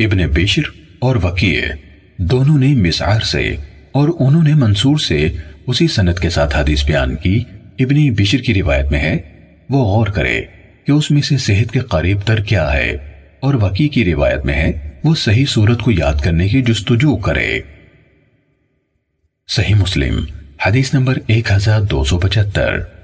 इब्ने बिशर और वकीय दोनों ने मिसार से और उन्होंने मंसूर से उसी सनत के साथ हदीस बयान की। इब्ने बिशर की रिवायत में है, वो गौर करे कि उसमें से सेहत के करीब तर क्या है और वकी की रिवायत में है, वो सही सूरत को याद करने की जुस्तजू करे। सही मुस्लिम, हदीस नंबर एक हज़ार दो सौ पचहत्तर।